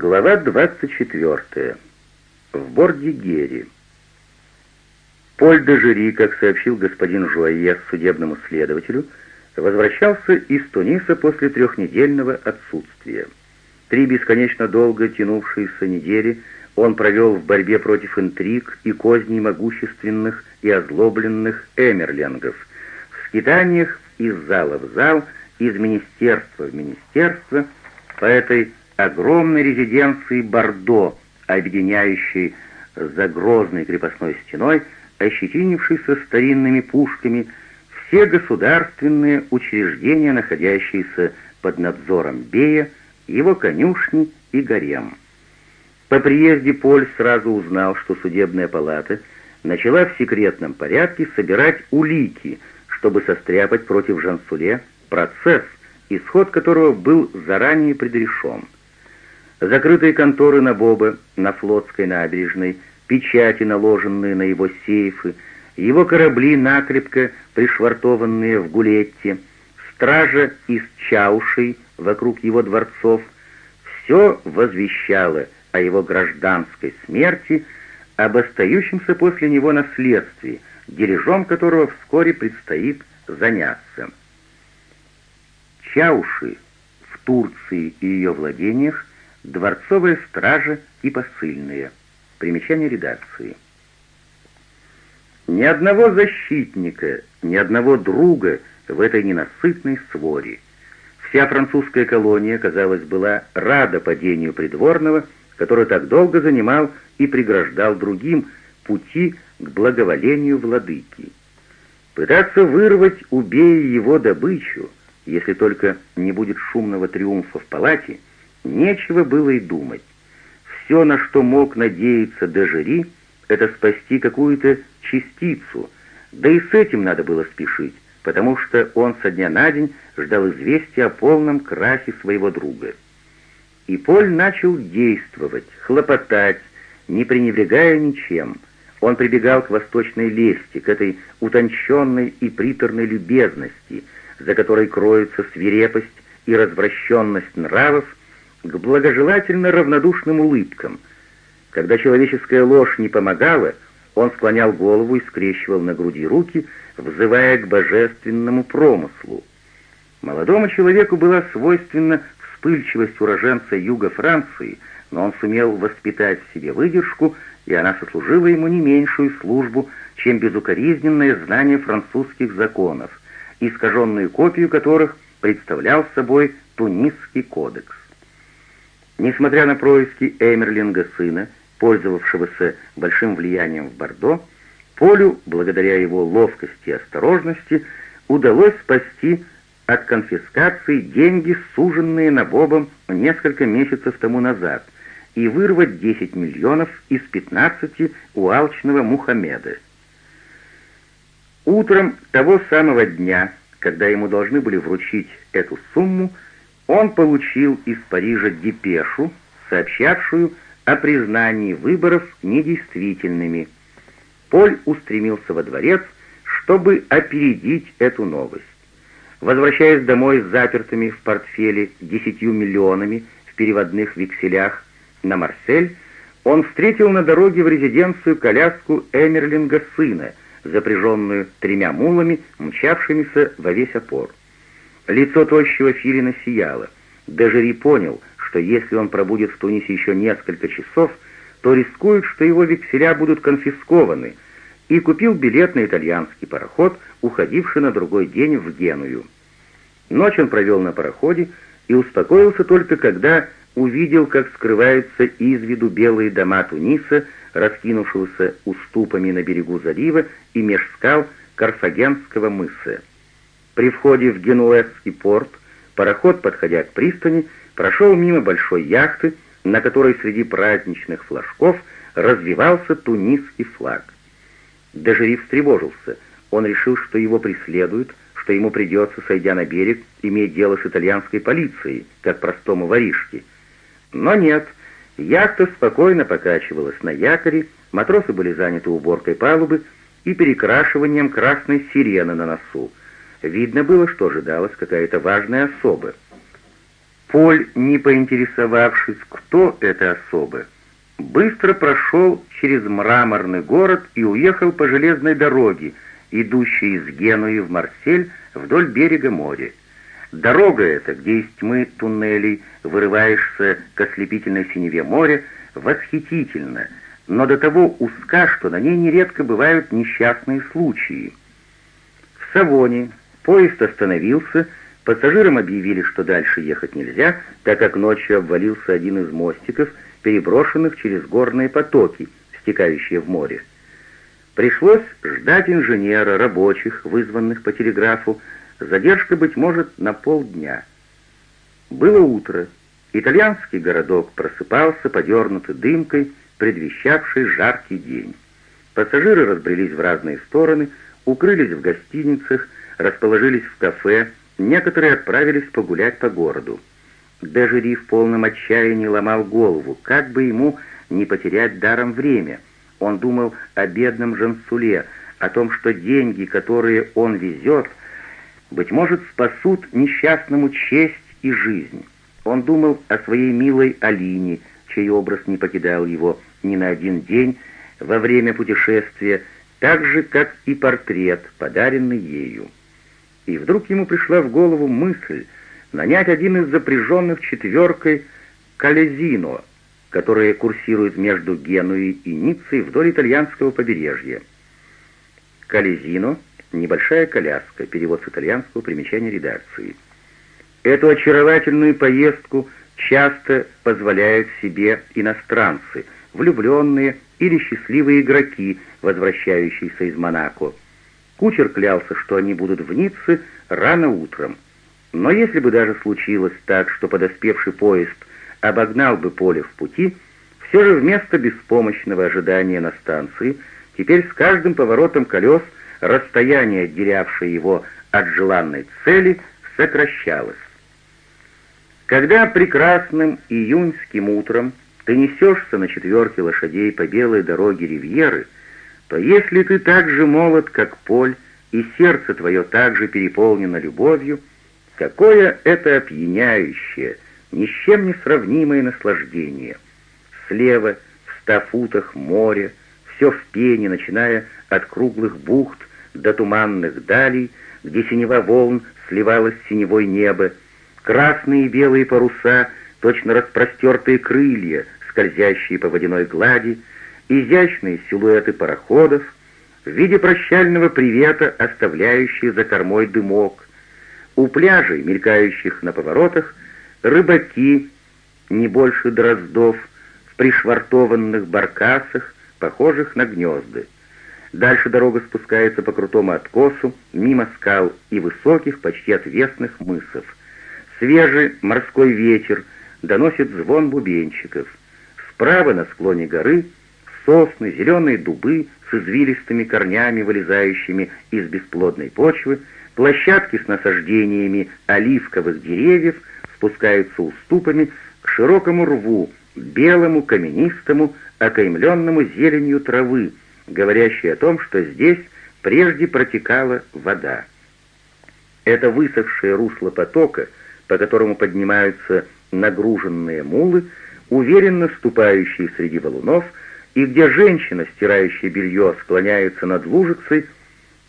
Глава 24. В борде Герри. Поль де Жюри, как сообщил господин Жуае судебному следователю, возвращался из Туниса после трехнедельного отсутствия. Три бесконечно долго тянувшиеся недели он провел в борьбе против интриг и козней могущественных и озлобленных эмерлингов, в скитаниях из зала в зал, из министерства в министерство, по этой огромной резиденции Бордо, объединяющей за грозной крепостной стеной, ощетинившейся старинными пушками, все государственные учреждения, находящиеся под надзором Бея, его конюшни и гарем. По приезде Поль сразу узнал, что судебная палата начала в секретном порядке собирать улики, чтобы состряпать против Жансуле процесс, исход которого был заранее предрешен. Закрытые конторы на Боба на флотской набережной, печати, наложенные на его сейфы, его корабли, накрепко пришвартованные в Гулетте, стража из чаушей вокруг его дворцов, все возвещало о его гражданской смерти, об остающемся после него наследстве, дележом которого вскоре предстоит заняться. Чауши в Турции и ее владениях Дворцовая стража и посыльные. Примечание редакции. Ни одного защитника, ни одного друга в этой ненасытной своре. Вся французская колония, казалось, была рада падению придворного, который так долго занимал и преграждал другим пути к благоволению владыки. Пытаться вырвать, убея его добычу, если только не будет шумного триумфа в палате — Нечего было и думать. Все, на что мог надеяться Дежери, это спасти какую-то частицу, да и с этим надо было спешить, потому что он со дня на день ждал известия о полном крахе своего друга. И Поль начал действовать, хлопотать, не пренебрегая ничем. Он прибегал к восточной лести, к этой утонченной и приторной любезности, за которой кроется свирепость и развращенность нравов, к благожелательно равнодушным улыбкам. Когда человеческая ложь не помогала, он склонял голову и скрещивал на груди руки, взывая к божественному промыслу. Молодому человеку была свойственна вспыльчивость уроженца юга Франции, но он сумел воспитать в себе выдержку, и она сослужила ему не меньшую службу, чем безукоризненное знание французских законов, искаженную копию которых представлял собой Тунисский кодекс. Несмотря на происки Эмерлинга сына, пользовавшегося большим влиянием в Бордо, Полю, благодаря его ловкости и осторожности, удалось спасти от конфискации деньги, суженные на Бобом несколько месяцев тому назад, и вырвать 10 миллионов из 15 у алчного Мухаммеда. Утром того самого дня, когда ему должны были вручить эту сумму, он получил из Парижа депешу, сообщавшую о признании выборов недействительными. Поль устремился во дворец, чтобы опередить эту новость. Возвращаясь домой с запертыми в портфеле десятью миллионами в переводных векселях на Марсель, он встретил на дороге в резиденцию коляску Эмерлинга сына, запряженную тремя мулами, мчавшимися во весь опор. Лицо тощего филина сияло. Дежери понял, что если он пробудет в Тунисе еще несколько часов, то рискует, что его векселя будут конфискованы, и купил билет на итальянский пароход, уходивший на другой день в Геную. Ночь он провел на пароходе и успокоился только когда увидел, как скрываются из виду белые дома Туниса, раскинувшегося уступами на берегу залива и меж скал Карфагенского мыса. При входе в Генуэзский порт пароход, подходя к пристани, прошел мимо большой яхты, на которой среди праздничных флажков развивался тунисский флаг. Дежери встревожился. Он решил, что его преследуют, что ему придется, сойдя на берег, иметь дело с итальянской полицией, как простому воришке. Но нет, яхта спокойно покачивалась на якоре, матросы были заняты уборкой палубы и перекрашиванием красной сирены на носу. Видно было, что ожидалась какая-то важная особа. Поль, не поинтересовавшись, кто это особо, быстро прошел через мраморный город и уехал по железной дороге, идущей из Генуи в Марсель вдоль берега моря. Дорога эта, где из тьмы туннелей вырываешься к ослепительной синеве моря, восхитительна, но до того узка, что на ней нередко бывают несчастные случаи. В Савоне поезд остановился, пассажирам объявили, что дальше ехать нельзя, так как ночью обвалился один из мостиков, переброшенных через горные потоки, стекающие в море. Пришлось ждать инженера, рабочих, вызванных по телеграфу, задержка, быть может, на полдня. Было утро. Итальянский городок просыпался, подернутый дымкой, предвещавший жаркий день. Пассажиры разбрелись в разные стороны, укрылись в гостиницах, расположились в кафе, некоторые отправились погулять по городу. Дежери в полном отчаянии ломал голову, как бы ему не потерять даром время. Он думал о бедном Жансуле, о том, что деньги, которые он везет, быть может, спасут несчастному честь и жизнь. Он думал о своей милой Алине, чей образ не покидал его ни на один день во время путешествия, так же, как и портрет, подаренный ею. И вдруг ему пришла в голову мысль нанять один из запряженных четверкой Калезино, которые курсируют между Генуей и Ниццей вдоль итальянского побережья. Калезино — небольшая коляска, перевод с итальянского примечания редакции. Эту очаровательную поездку часто позволяют себе иностранцы, влюбленные или счастливые игроки, возвращающиеся из Монако. Кучер клялся, что они будут в Ницце рано утром. Но если бы даже случилось так, что подоспевший поезд обогнал бы поле в пути, все же вместо беспомощного ожидания на станции, теперь с каждым поворотом колес расстояние, отделявшее его от желанной цели, сокращалось. Когда прекрасным июньским утром ты несешься на четверке лошадей по белой дороге Ривьеры, то если ты так же молод, как Поль, и сердце твое так же переполнено любовью, какое это опьяняющее, ни с чем не сравнимое наслаждение. Слева, в ста футах море, все в пене, начиная от круглых бухт до туманных далей, где синева волн сливалась с синевой неба, красные и белые паруса, точно распростертые крылья, скользящие по водяной глади, изящные силуэты пароходов, в виде прощального привета, оставляющие за кормой дымок, у пляжей, мелькающих на поворотах, рыбаки, не больше дроздов, в пришвартованных баркасах, похожих на гнезды. Дальше дорога спускается по крутому откосу, мимо скал и высоких, почти отвесных мысов. Свежий морской ветер доносит звон бубенчиков. Справа на склоне горы сосны, зеленые дубы с извилистыми корнями, вылезающими из бесплодной почвы, площадки с насаждениями оливковых деревьев спускаются уступами к широкому рву, белому, каменистому, окаймленному зеленью травы, говорящей о том, что здесь прежде протекала вода. Это высохшее русло потока, по которому поднимаются нагруженные мулы, уверенно ступающие среди валунов, и где женщина, стирающая белье, склоняется над лужицей,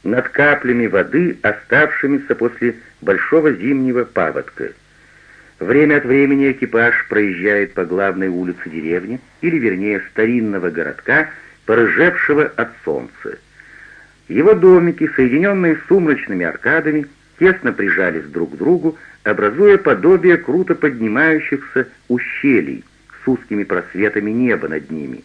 над каплями воды, оставшимися после большого зимнего паводка. Время от времени экипаж проезжает по главной улице деревни, или вернее старинного городка, порыжевшего от солнца. Его домики, соединенные сумрачными аркадами, тесно прижались друг к другу, образуя подобие круто поднимающихся ущелий с узкими просветами неба над ними.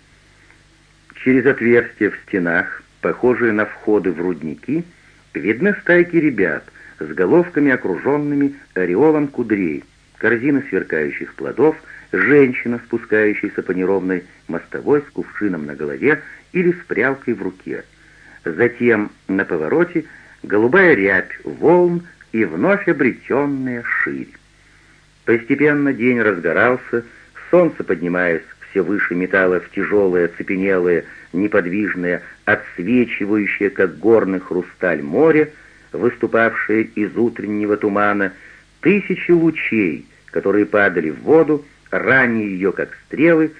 Через отверстия в стенах, похожие на входы в рудники, видны стайки ребят с головками, окруженными ореолом кудрей, корзины сверкающих плодов, женщина, спускающаяся по неровной мостовой с кувшином на голове или с прялкой в руке. Затем на повороте голубая рябь волн и вновь обретенная ширь. Постепенно день разгорался, солнце, поднимаясь все выше металла в тяжелое, цепенелое, неподвижное, отсвечивающее, как горный хрусталь море, выступавшее из утреннего тумана, тысячи лучей, которые падали в воду, ранее ее как стрелы,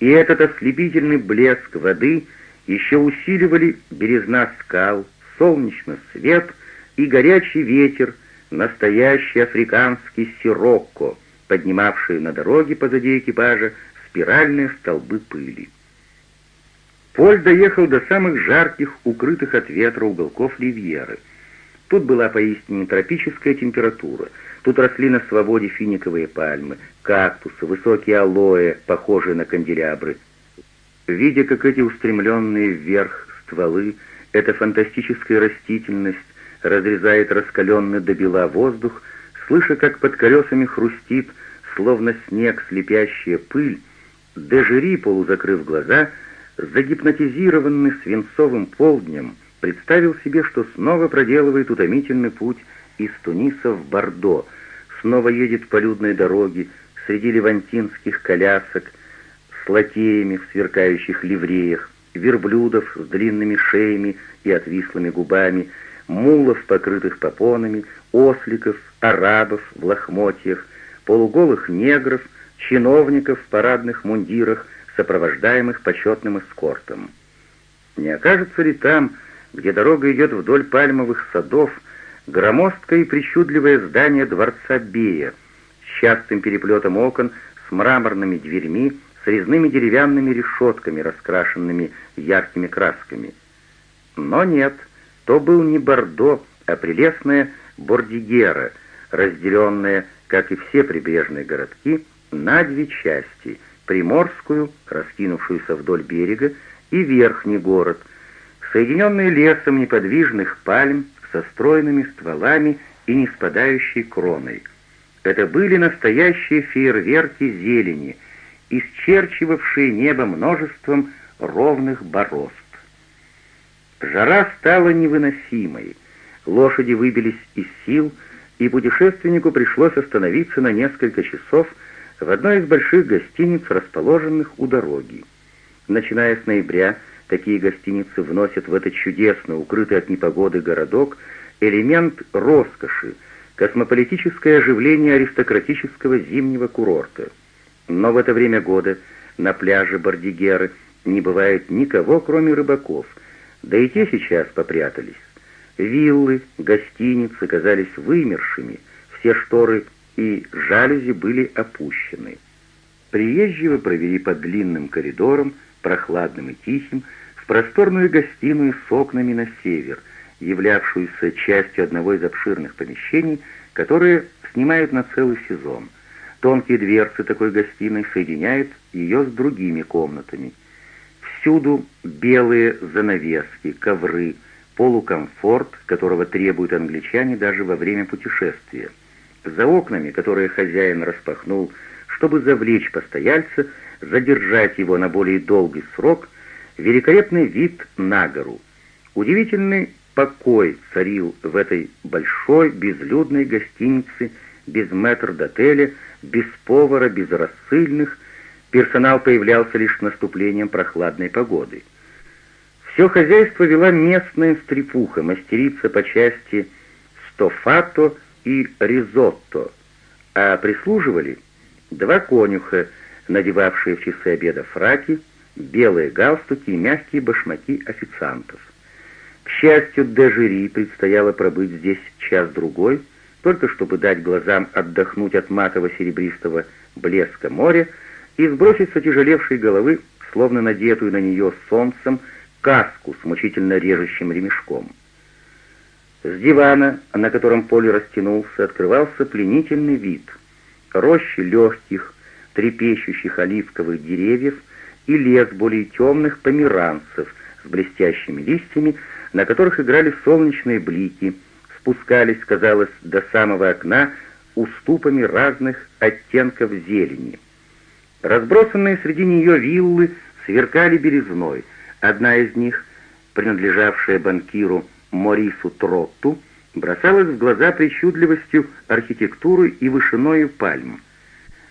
и этот ослепительный блеск воды еще усиливали березна скал, солнечный свет и горячий ветер, настоящий африканский сирокко, поднимавший на дороге позади экипажа спиральные столбы пыли. Поль доехал до самых жарких, укрытых от ветра уголков Ривьеры. Тут была поистине тропическая температура. Тут росли на свободе финиковые пальмы, кактусы, высокие алоэ, похожие на канделябры. Видя, как эти устремленные вверх стволы, эта фантастическая растительность разрезает раскаленный до бела воздух, слыша, как под колесами хрустит, словно снег, слепящая пыль, Дежери, полузакрыв глаза, загипнотизированный свинцовым полднем, представил себе, что снова проделывает утомительный путь из Туниса в Бордо, снова едет по людной дороге среди левантинских колясок с лакеями в сверкающих ливреях, верблюдов с длинными шеями и отвислыми губами, мулов, покрытых попонами, осликов, арабов в лохмотьях, полуголых негров, чиновников в парадных мундирах, сопровождаемых почетным эскортом. Не окажется ли там, где дорога идет вдоль пальмовых садов, громоздкое и причудливое здание дворца Бея с частым переплетом окон, с мраморными дверьми, с резными деревянными решетками, раскрашенными яркими красками. Но нет, то был не Бордо, а прелестная Бордигера, разделенная, как и все прибрежные городки, на две части — Приморскую, раскинувшуюся вдоль берега, и Верхний город, соединенные лесом неподвижных пальм со стройными стволами и не спадающей кроной. Это были настоящие фейерверки зелени, исчерчивавшие небо множеством ровных борозд. Жара стала невыносимой, лошади выбились из сил, и путешественнику пришлось остановиться на несколько часов в одной из больших гостиниц, расположенных у дороги. Начиная с ноября, такие гостиницы вносят в этот чудесно укрытый от непогоды городок элемент роскоши, космополитическое оживление аристократического зимнего курорта. Но в это время года на пляже Бордигеры не бывает никого, кроме рыбаков, да и те сейчас попрятались. Виллы, гостиницы казались вымершими, все шторы и жалюзи были опущены. Приезжего провели по длинным коридорам, прохладным и тихим, в просторную гостиную с окнами на север, являвшуюся частью одного из обширных помещений, которые снимают на целый сезон. Тонкие дверцы такой гостиной соединяют ее с другими комнатами. Всюду белые занавески, ковры, полукомфорт, которого требуют англичане даже во время путешествия. За окнами, которые хозяин распахнул, чтобы завлечь постояльца, задержать его на более долгий срок, великолепный вид на гору. Удивительный покой царил в этой большой безлюдной гостинице, без метр-дотеля, без повара, без рассыльных. Персонал появлялся лишь с наступлением прохладной погоды. Все хозяйство вела местная стрепуха, мастерица по части стофато и ризотто, а прислуживали два конюха, надевавшие в часы обеда фраки, белые галстуки и мягкие башмаки официантов. К счастью, Дежери предстояло пробыть здесь час-другой, только чтобы дать глазам отдохнуть от матово-серебристого блеска моря и сбросить с отяжелевшей головы, словно надетую на нее солнцем, каску с мучительно режущим ремешком. С дивана, на котором поле растянулся, открывался пленительный вид. Рощи легких, трепещущих оливковых деревьев и лес более темных померанцев с блестящими листьями, на которых играли солнечные блики, спускались, казалось, до самого окна уступами разных оттенков зелени. Разбросанные среди нее виллы сверкали березной. Одна из них, принадлежавшая банкиру Морису Тротту бросалась в глаза причудливостью архитектуры и вышиною пальм.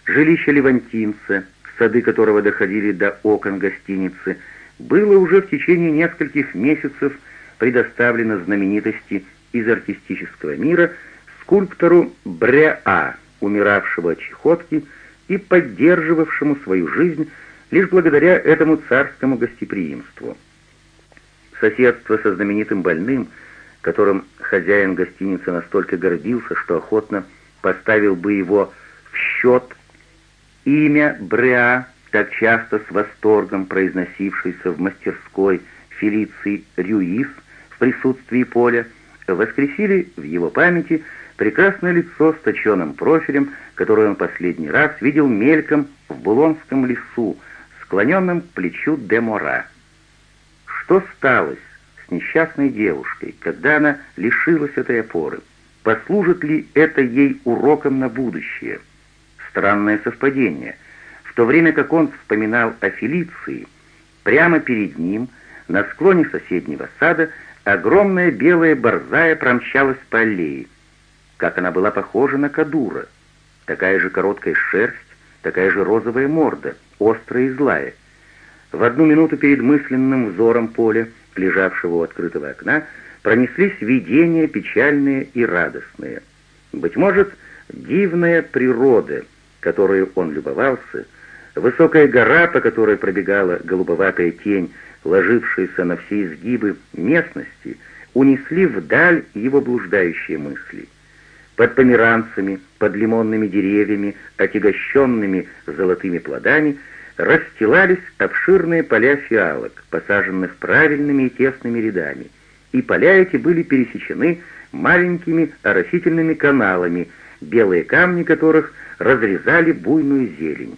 Жилище левантинца, сады которого доходили до окон гостиницы, было уже в течение нескольких месяцев предоставлено знаменитости из артистического мира скульптору Бреа, умиравшего от чехотки и поддерживавшему свою жизнь лишь благодаря этому царскому гостеприимству. Соседство со знаменитым больным, которым хозяин гостиницы настолько гордился, что охотно поставил бы его в счет, имя Бреа, так часто с восторгом произносившийся в мастерской Фелиции Рюис в присутствии Поля, воскресили в его памяти прекрасное лицо с точенным профилем, которое он последний раз видел мельком в Булонском лесу, склоненном к плечу де Мора. Что сталось с несчастной девушкой, когда она лишилась этой опоры? Послужит ли это ей уроком на будущее? Странное совпадение. В то время как он вспоминал о Фелиции, прямо перед ним, на склоне соседнего сада, огромная белая борзая промчалась по аллее. Как она была похожа на кадура. Такая же короткая шерсть, такая же розовая морда, острая и злая. В одну минуту перед мысленным взором поля, лежавшего у открытого окна, пронеслись видения печальные и радостные. Быть может, дивная природа, которой он любовался, высокая гора, по которой пробегала голубоватая тень, ложившаяся на все изгибы местности, унесли вдаль его блуждающие мысли. Под померанцами, под лимонными деревьями, отягощенными золотыми плодами, расстилались обширные поля фиалок, посаженных правильными и тесными рядами, и поля эти были пересечены маленькими оросительными каналами, белые камни которых разрезали буйную зелень.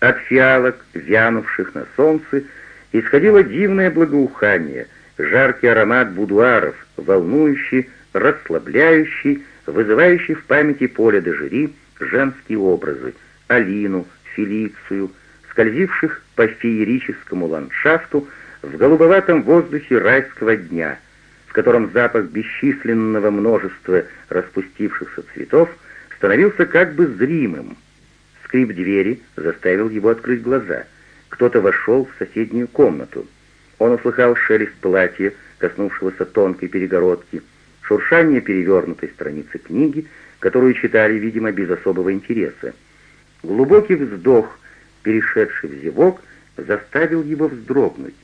От фиалок, вянувших на солнце, исходило дивное благоухание, жаркий аромат будуаров, волнующий, расслабляющий, вызывающий в памяти поля де жюри женские образы, Алину, Фелицию, скользивших по феерическому ландшафту в голубоватом воздухе райского дня, в котором запах бесчисленного множества распустившихся цветов становился как бы зримым. Скрип двери заставил его открыть глаза. Кто-то вошел в соседнюю комнату. Он услыхал шелест платья, коснувшегося тонкой перегородки, шуршание перевернутой страницы книги, которую читали, видимо, без особого интереса. Глубокий вздох, перешедший в зевок, заставил его вздрогнуть.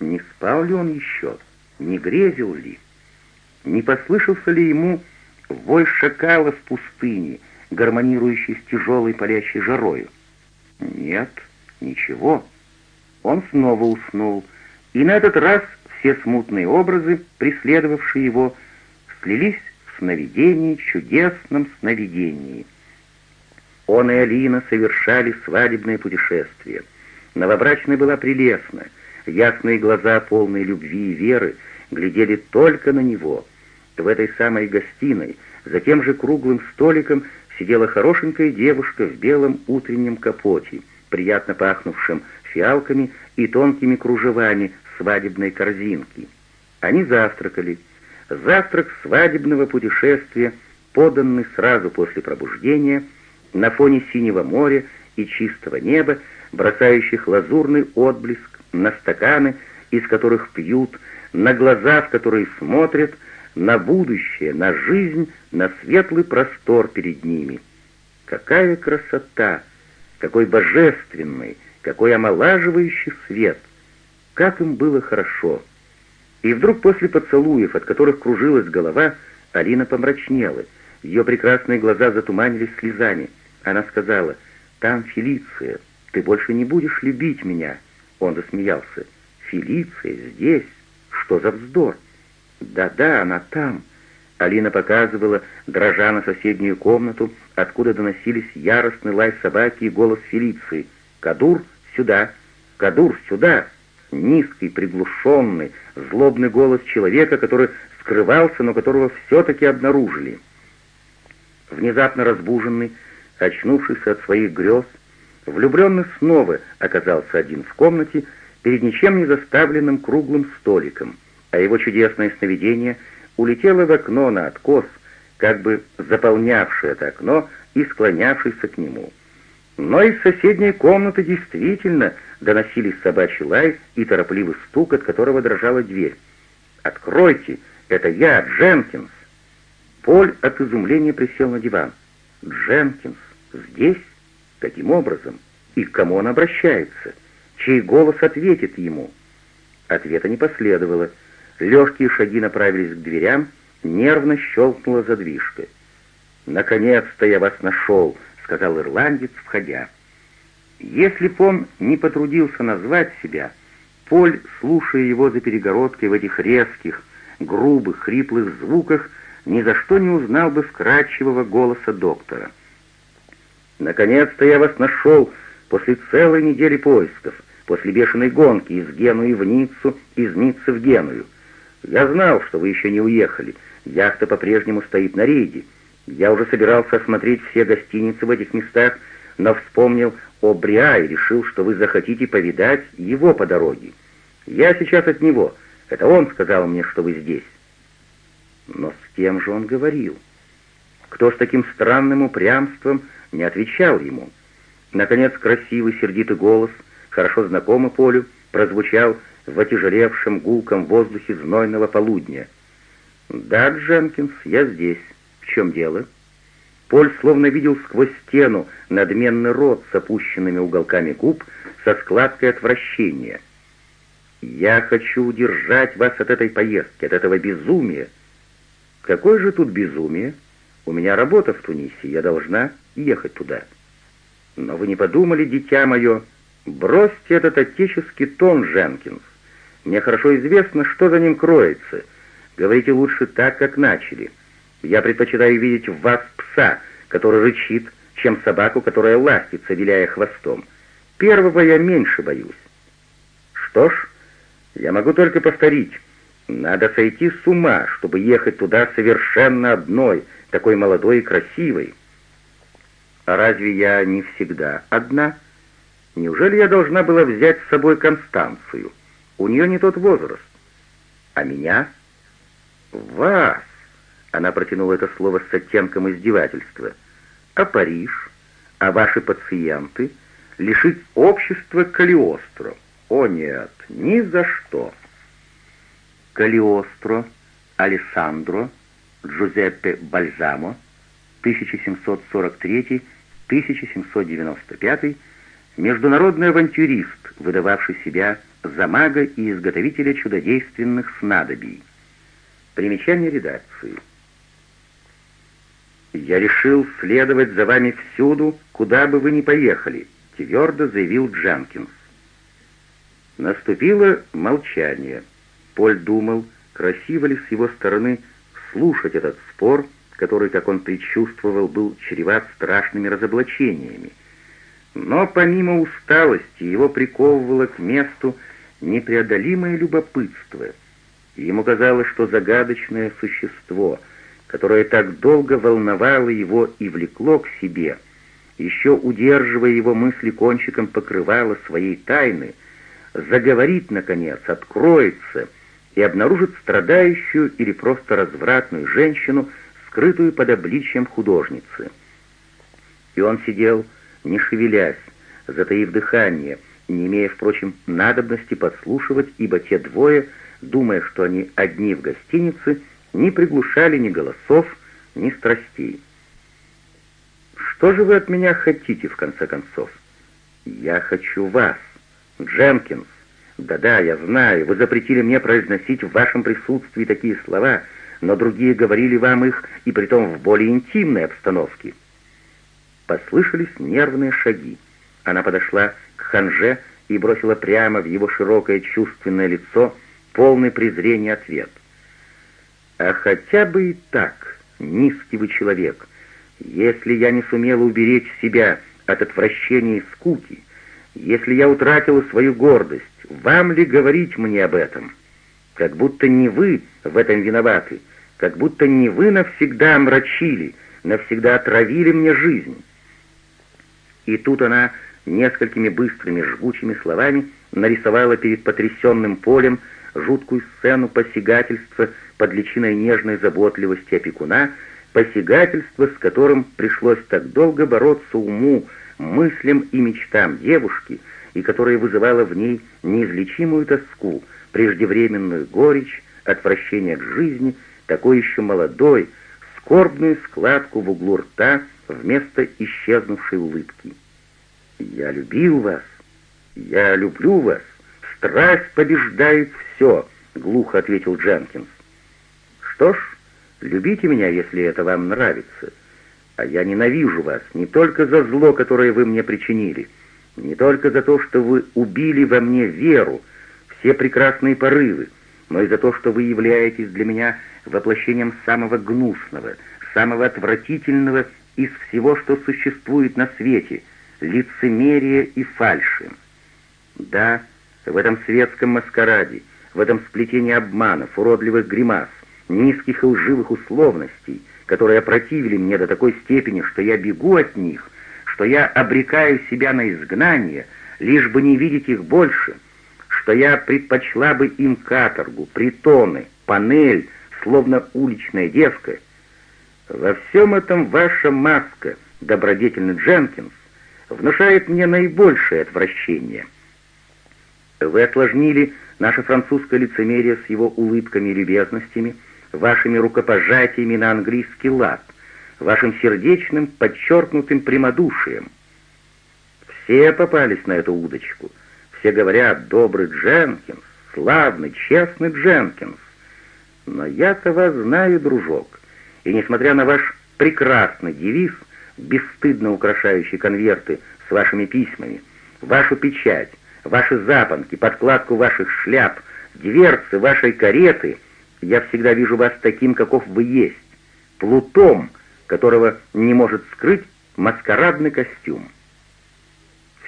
Не спал ли он еще? Не грезил ли? Не послышался ли ему вой шакала в пустыне, гармонирующий с тяжелой палящей жарою? Нет, ничего. Он снова уснул, и на этот раз все смутные образы, преследовавшие его, слились в сновидении, чудесном сновидении. Он и Алина совершали свадебное путешествие. Новобрачная была прелестна, ясные глаза, полные любви и веры, глядели только на него. В этой самой гостиной, за тем же круглым столиком, сидела хорошенькая девушка в белом утреннем капоте, приятно пахнувшем фиалками и тонкими кружевами свадебной корзинки. Они завтракали. Завтрак свадебного путешествия, поданный сразу после пробуждения, на фоне синего моря и чистого неба, бросающих лазурный отблеск на стаканы, из которых пьют, на глаза, в которые смотрят, на будущее, на жизнь, на светлый простор перед ними. Какая красота! Какой божественный, какой омолаживающий свет! Как им было хорошо! И вдруг после поцелуев, от которых кружилась голова, Алина помрачнела. Ее прекрасные глаза затуманились слезами. Она сказала, «Там Фелиция, ты больше не будешь любить меня». Он засмеялся. «Фелиция здесь? Что за вздор?» «Да-да, она там». Алина показывала, дрожа на соседнюю комнату, откуда доносились яростный лай собаки и голос Фелиции. «Кадур, сюда! Кадур, сюда!» низкий, приглушенный, злобный голос человека, который скрывался, но которого все-таки обнаружили. Внезапно разбуженный, очнувшийся от своих грез, влюбленный снова оказался один в комнате перед ничем не заставленным круглым столиком, а его чудесное сновидение улетело в окно на откос, как бы заполнявшее это окно и склонявшееся к нему. Но из соседней комнаты действительно доносились собачий лай и торопливый стук, от которого дрожала дверь. «Откройте! Это я, Дженкинс!» Поль от изумления присел на диван. Дженкинс здесь? Каким образом? И к кому он обращается? Чей голос ответит ему? Ответа не последовало. Легкие шаги направились к дверям, нервно щелкнула задвижка. «Наконец-то я вас нашел», — сказал ирландец, входя. Если б он не потрудился назвать себя, Поль, слушая его за перегородкой в этих резких, грубых, хриплых звуках, ни за что не узнал бы вкрадчивого голоса доктора. «Наконец-то я вас нашел после целой недели поисков, после бешеной гонки из Генуи в Ниццу, из Ниццы в Геную. Я знал, что вы еще не уехали, яхта по-прежнему стоит на рейде. Я уже собирался осмотреть все гостиницы в этих местах, но вспомнил о Бриа и решил, что вы захотите повидать его по дороге. Я сейчас от него. Это он сказал мне, что вы здесь. Но с кем же он говорил? Кто с таким странным упрямством не отвечал ему? Наконец, красивый, сердитый голос, хорошо знакомый Полю, прозвучал в отяжелевшем гулком воздухе знойного полудня. «Да, Дженкинс, я здесь. В чем дело?» Поль словно видел сквозь стену надменный рот с опущенными уголками губ со складкой отвращения. «Я хочу удержать вас от этой поездки, от этого безумия». «Какое же тут безумие? У меня работа в Тунисе, я должна ехать туда». «Но вы не подумали, дитя мое, бросьте этот отеческий тон, Дженкинс. Мне хорошо известно, что за ним кроется. Говорите лучше так, как начали». Я предпочитаю видеть в вас пса, который рычит, чем собаку, которая ластится, виляя хвостом. Первого я меньше боюсь. Что ж, я могу только повторить. Надо сойти с ума, чтобы ехать туда совершенно одной, такой молодой и красивой. А разве я не всегда одна? Неужели я должна была взять с собой Констанцию? У нее не тот возраст. А меня? Вас! Она протянула это слово с оттенком издевательства. «А Париж? А ваши пациенты? Лишить общества Калиостро? О нет, ни за что!» Калиостро, Алессандро, Джузеппе Бальзамо, 1743-1795, международный авантюрист, выдававший себя за мага и изготовителя чудодейственных снадобий. Примечание редакции. «Я решил следовать за вами всюду, куда бы вы ни поехали», — твердо заявил Джанкинс. Наступило молчание. Поль думал, красиво ли с его стороны слушать этот спор, который, как он предчувствовал, был чреват страшными разоблачениями. Но помимо усталости его приковывало к месту непреодолимое любопытство. Ему казалось, что загадочное существо — которое так долго волновало его и влекло к себе, еще удерживая его мысли кончиком покрывала своей тайны, заговорит, наконец, откроется и обнаружит страдающую или просто развратную женщину, скрытую под обличьем художницы. И он сидел, не шевелясь, затаив дыхание, не имея, впрочем, надобности подслушивать, ибо те двое, думая, что они одни в гостинице, не приглушали ни голосов, ни страстей. «Что же вы от меня хотите, в конце концов?» «Я хочу вас, Дженкинс. Да-да, я знаю, вы запретили мне произносить в вашем присутствии такие слова, но другие говорили вам их, и притом в более интимной обстановке». Послышались нервные шаги. Она подошла к Ханже и бросила прямо в его широкое чувственное лицо полный презрения ответ — а хотя бы и так, низкий вы человек, если я не сумела уберечь себя от отвращения и скуки, если я утратила свою гордость, вам ли говорить мне об этом? Как будто не вы в этом виноваты, как будто не вы навсегда омрачили, навсегда отравили мне жизнь. И тут она несколькими быстрыми жгучими словами нарисовала перед потрясенным полем жуткую сцену посягательства под личиной нежной заботливости опекуна, посягательство, с которым пришлось так долго бороться уму, мыслям и мечтам девушки, и которое вызывало в ней неизлечимую тоску, преждевременную горечь, отвращение к жизни, такой еще молодой, скорбную складку в углу рта вместо исчезнувшей улыбки. «Я любил вас, я люблю вас, страсть побеждает все», — глухо ответил Дженкинс. «Что ж, любите меня, если это вам нравится, а я ненавижу вас не только за зло, которое вы мне причинили, не только за то, что вы убили во мне веру, все прекрасные порывы, но и за то, что вы являетесь для меня воплощением самого гнусного, самого отвратительного из всего, что существует на свете, лицемерия и фальши. Да, в этом светском маскараде, в этом сплетении обманов, уродливых гримас, низких и лживых условностей, которые опротивили мне до такой степени, что я бегу от них, что я обрекаю себя на изгнание, лишь бы не видеть их больше, что я предпочла бы им каторгу, притоны, панель, словно уличная девка. Во всем этом ваша маска, добродетельный Дженкинс, внушает мне наибольшее отвращение. Вы отложнили наше французское лицемерие с его улыбками и любезностями, вашими рукопожатиями на английский лад, вашим сердечным, подчеркнутым прямодушием. Все попались на эту удочку. Все говорят «добрый Дженкинс», «славный, честный Дженкинс». Но я-то вас знаю, дружок, и несмотря на ваш прекрасный девиз, бесстыдно украшающий конверты с вашими письмами, вашу печать, ваши запонки, подкладку ваших шляп, дверцы вашей кареты, я всегда вижу вас таким, каков вы есть, плутом, которого не может скрыть маскарадный костюм.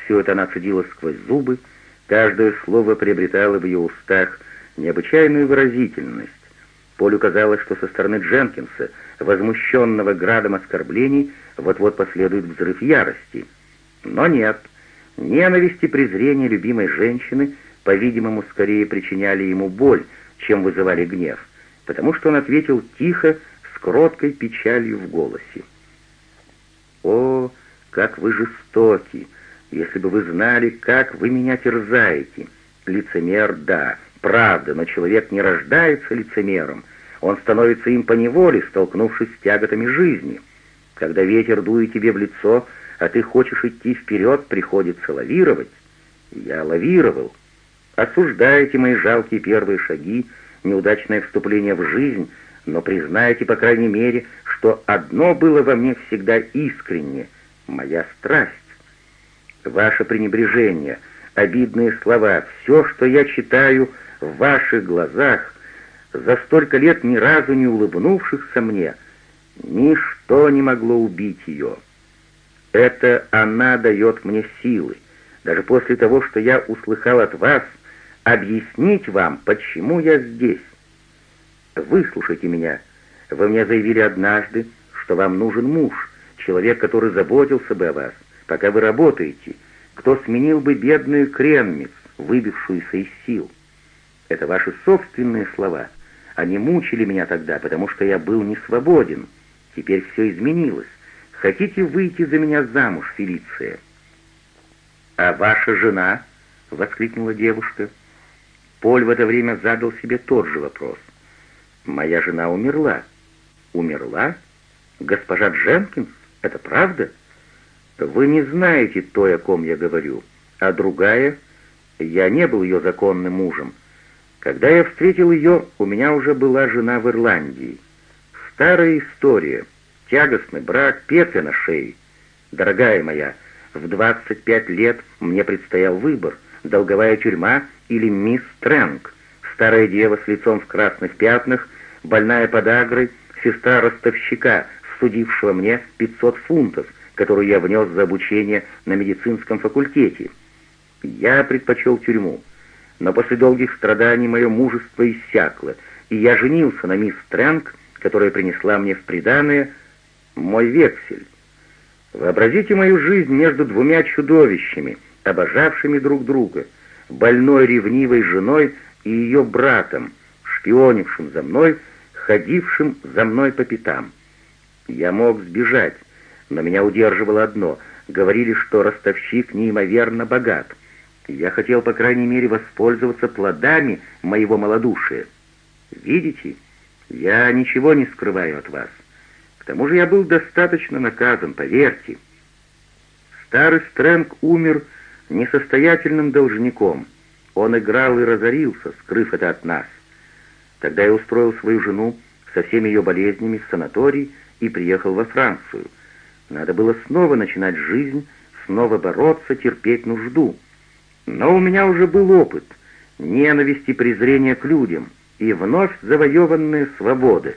Все это она цедила сквозь зубы, каждое слово приобретало в ее устах необычайную выразительность, Полю казалось, что со стороны Дженкинса, возмущенного градом оскорблений, вот-вот последует взрыв ярости. Но нет, ненависть и презрение любимой женщины, по-видимому, скорее причиняли ему боль, чем вызывали гнев, потому что он ответил тихо, с кроткой печалью в голосе. «О, как вы жестоки! Если бы вы знали, как вы меня терзаете! Лицемер, да!» Правда, но человек не рождается лицемером, он становится им поневоле, столкнувшись с тяготами жизни. Когда ветер дует тебе в лицо, а ты хочешь идти вперед, приходится лавировать. Я лавировал. Осуждаете мои жалкие первые шаги, неудачное вступление в жизнь, но признайте, по крайней мере, что одно было во мне всегда искренне — моя страсть. Ваше пренебрежение, обидные слова, все, что я читаю — в ваших глазах, за столько лет ни разу не улыбнувшихся мне, ничто не могло убить ее. Это она дает мне силы, даже после того, что я услыхал от вас, объяснить вам, почему я здесь. Выслушайте меня. Вы мне заявили однажды, что вам нужен муж, человек, который заботился бы о вас, пока вы работаете, кто сменил бы бедную Кренмиц, выбившуюся из сил. Это ваши собственные слова. Они мучили меня тогда, потому что я был не свободен. Теперь все изменилось. Хотите выйти за меня замуж, Фелиция?» «А ваша жена?» — воскликнула девушка. Поль в это время задал себе тот же вопрос. «Моя жена умерла». «Умерла? Госпожа Дженкинс? Это правда?» «Вы не знаете той, о ком я говорю. А другая? Я не был ее законным мужем». Когда я встретил ее, у меня уже была жена в Ирландии. Старая история, тягостный брак, петля на шее. Дорогая моя, в 25 лет мне предстоял выбор, долговая тюрьма или мисс Трэнк, старая дева с лицом в красных пятнах, больная подагрой, сестра ростовщика, судившего мне 500 фунтов, которую я внес за обучение на медицинском факультете. Я предпочел тюрьму но после долгих страданий мое мужество иссякло, и я женился на мисс Трэнк, которая принесла мне в приданое мой вексель. Вообразите мою жизнь между двумя чудовищами, обожавшими друг друга, больной ревнивой женой и ее братом, шпионившим за мной, ходившим за мной по пятам. Я мог сбежать, но меня удерживало одно — говорили, что ростовщик неимоверно богат — я хотел, по крайней мере, воспользоваться плодами моего малодушия. Видите, я ничего не скрываю от вас. К тому же я был достаточно наказан, поверьте. Старый Стрэнг умер несостоятельным должником. Он играл и разорился, скрыв это от нас. Тогда я устроил свою жену со всеми ее болезнями в санаторий и приехал во Францию. Надо было снова начинать жизнь, снова бороться, терпеть нужду. Но у меня уже был опыт ненависти презрения к людям и вновь завоеванная свобода.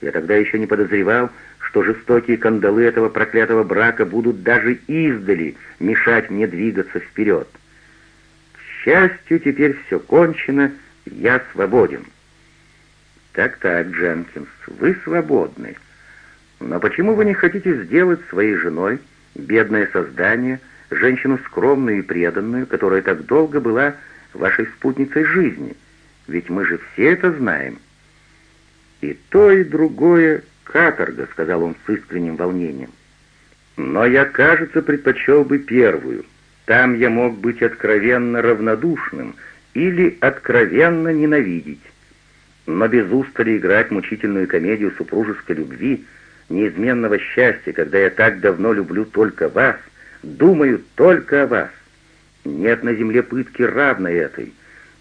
Я тогда еще не подозревал, что жестокие кандалы этого проклятого брака будут даже издали мешать мне двигаться вперед. К счастью, теперь все кончено, я свободен. Так-так, Дженкинс, вы свободны. Но почему вы не хотите сделать своей женой бедное создание, женщину скромную и преданную, которая так долго была вашей спутницей жизни? Ведь мы же все это знаем. И то, и другое каторга, сказал он с искренним волнением. Но я, кажется, предпочел бы первую. Там я мог быть откровенно равнодушным или откровенно ненавидеть. Но без устали играть мучительную комедию супружеской любви, неизменного счастья, когда я так давно люблю только вас, думаю только о вас. Нет на земле пытки равной этой.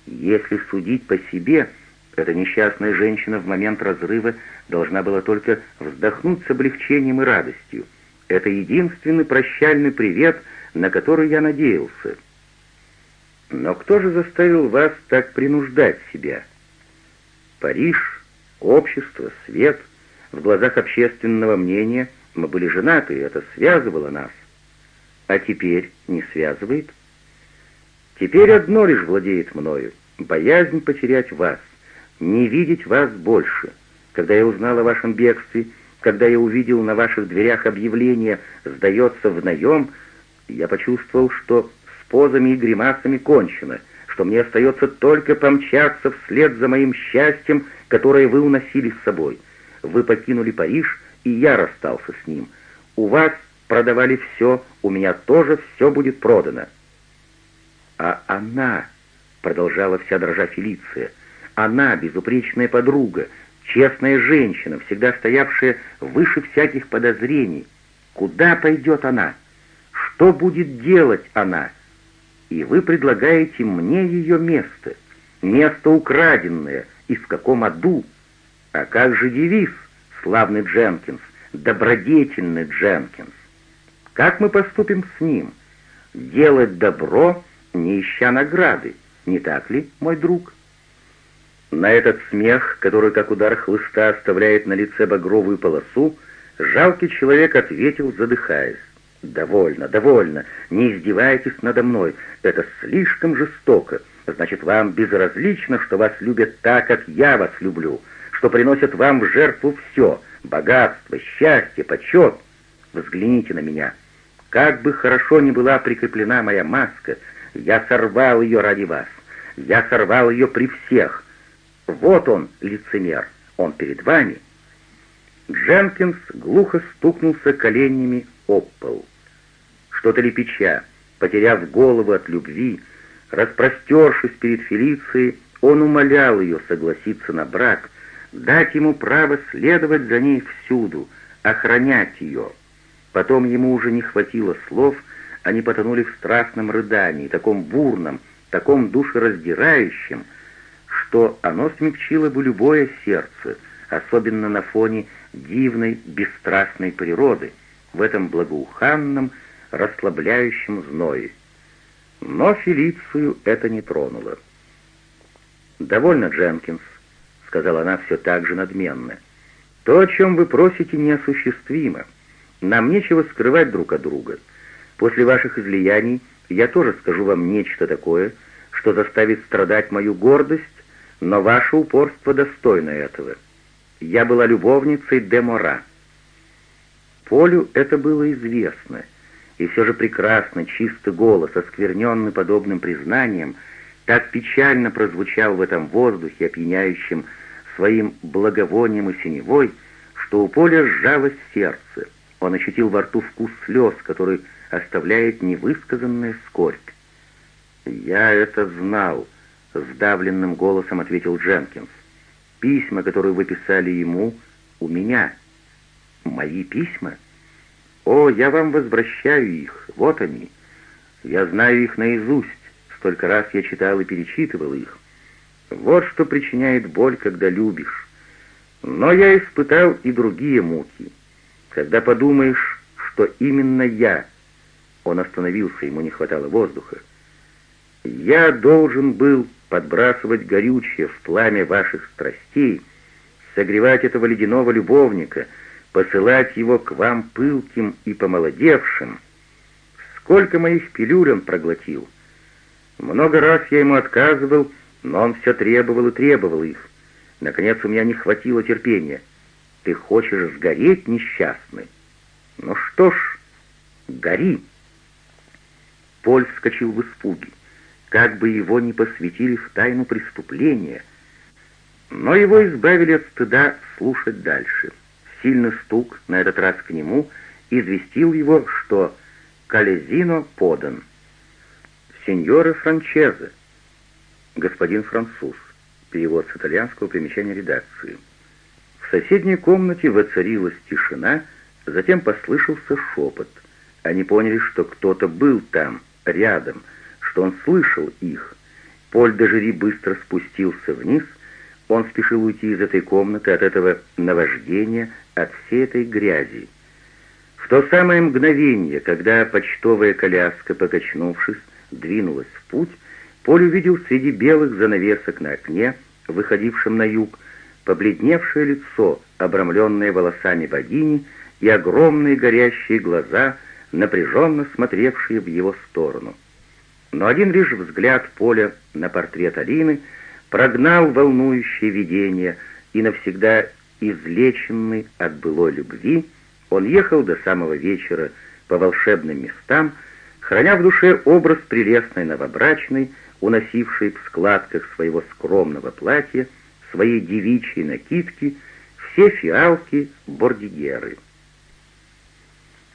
Если судить по себе, эта несчастная женщина в момент разрыва должна была только вздохнуть с облегчением и радостью. Это единственный прощальный привет, на который я надеялся. Но кто же заставил вас так принуждать себя?» Париж, общество, свет. В глазах общественного мнения мы были женаты, и это связывало нас. А теперь не связывает? Теперь одно лишь владеет мною — боязнь потерять вас, не видеть вас больше. Когда я узнал о вашем бегстве, когда я увидел на ваших дверях объявление «Сдается в наем», я почувствовал, что с позами и гримасами кончено — что мне остается только помчаться вслед за моим счастьем, которое вы уносили с собой. Вы покинули Париж, и я расстался с ним. У вас продавали все, у меня тоже все будет продано». «А она», — продолжала вся дрожа Фелиция, — «она, безупречная подруга, честная женщина, всегда стоявшая выше всяких подозрений. Куда пойдет она? Что будет делать она?» и вы предлагаете мне ее место, место украденное, и в каком аду? А как же девиз, славный Дженкинс, добродетельный Дженкинс? Как мы поступим с ним? Делать добро, не ища награды, не так ли, мой друг? На этот смех, который как удар хлыста оставляет на лице багровую полосу, жалкий человек ответил, задыхаясь. «Довольно, довольно, не издевайтесь надо мной, это слишком жестоко. Значит, вам безразлично, что вас любят так, как я вас люблю, что приносят вам в жертву все — богатство, счастье, почет. Взгляните на меня. Как бы хорошо ни была прикреплена моя маска, я сорвал ее ради вас. Я сорвал ее при всех. Вот он, лицемер, он перед вами». Дженкинс глухо стукнулся коленями об пол. Что-то лепеча, потеряв голову от любви, распростершись перед Фелицией, он умолял ее согласиться на брак, дать ему право следовать за ней всюду, охранять ее. Потом ему уже не хватило слов, они потонули в страстном рыдании, таком бурном, таком душераздирающем, что оно смягчило бы любое сердце, особенно на фоне дивной, бесстрастной природы, в этом благоуханном, расслабляющем зное. Но Фелицию это не тронуло. «Довольно, Дженкинс», — сказала она все так же надменно. «То, о чем вы просите, неосуществимо. Нам нечего скрывать друг от друга. После ваших излияний я тоже скажу вам нечто такое, что заставит страдать мою гордость, но ваше упорство достойно этого. Я была любовницей де Мора». Полю это было известно — и все же прекрасно, чистый голос, оскверненный подобным признанием, так печально прозвучал в этом воздухе, опьяняющем своим благовонием и синевой, что у Поля сжалось сердце. Он ощутил во рту вкус слез, который оставляет невысказанная скорбь. «Я это знал», — сдавленным голосом ответил Дженкинс. «Письма, которые вы писали ему, у меня». Мои письма? О, я вам возвращаю их, вот они. Я знаю их наизусть, столько раз я читал и перечитывал их. Вот что причиняет боль, когда любишь. Но я испытал и другие муки. Когда подумаешь, что именно я... Он остановился, ему не хватало воздуха. Я должен был подбрасывать горючее в пламя ваших страстей, согревать этого ледяного любовника, посылать его к вам пылким и помолодевшим. Сколько моих пилюль он проглотил. Много раз я ему отказывал, но он все требовал и требовал их. Наконец у меня не хватило терпения. Ты хочешь сгореть, несчастный? Ну что ж, гори. Поль вскочил в испуге как бы его ни посвятили в тайну преступления. Но его избавили от стыда слушать дальше. Сильный стук, на этот раз к нему, известил его, что Калезино подан. «Сеньоре Франчезе», «Господин француз», перевод с итальянского примечания редакции. В соседней комнате воцарилась тишина, затем послышался шепот. Они поняли, что кто-то был там, рядом — что он слышал их. Поль де быстро спустился вниз, он спешил уйти из этой комнаты, от этого наваждения, от всей этой грязи. В то самое мгновение, когда почтовая коляска, покачнувшись, двинулась в путь, Поль увидел среди белых занавесок на окне, выходившем на юг, побледневшее лицо, обрамленное волосами богини, и огромные горящие глаза, напряженно смотревшие в его сторону. Но один лишь взгляд Поля на портрет Алины прогнал волнующее видение, и навсегда излеченный от былой любви, он ехал до самого вечера по волшебным местам, храня в душе образ прелестной новобрачной, уносившей в складках своего скромного платья, своей девичьей накидки, все фиалки Бордигеры.